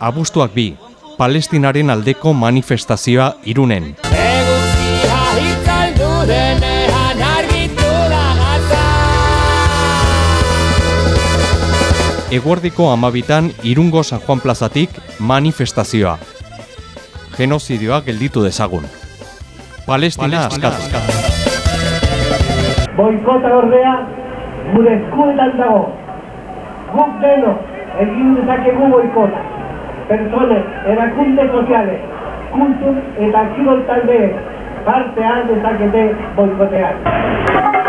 Abustuak bi, Palestinaren aldeko manifestazioa irunen. Eguzkia hitzaldu denean argitu da Eguerdiko amabitan irungo San Juan plazatik manifestazioa. Genozidioa gelditu dezagun. Palestina askatu. Boikota ordea gure eskuetan dago. Guk deno egin dezakegu boikota. Personek, erakunde sozialek, kultur eta kirol taldeek parte har dezakete boikotean.